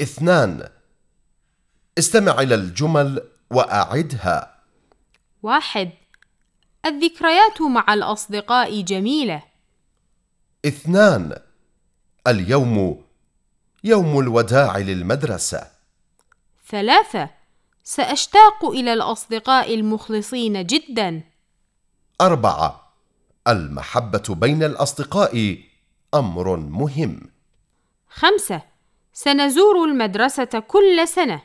اثنان. استمع إلى الجمل وأعدها. واحد. الذكريات مع الأصدقاء جميلة. اثنان. اليوم يوم الوداع للمدرسة. ثلاثة. سأشتاق إلى الأصدقاء المخلصين جدا. أربعة. المحبة بين الأصدقاء أمر مهم. خمسة. سنزور المدرسة كل سنة.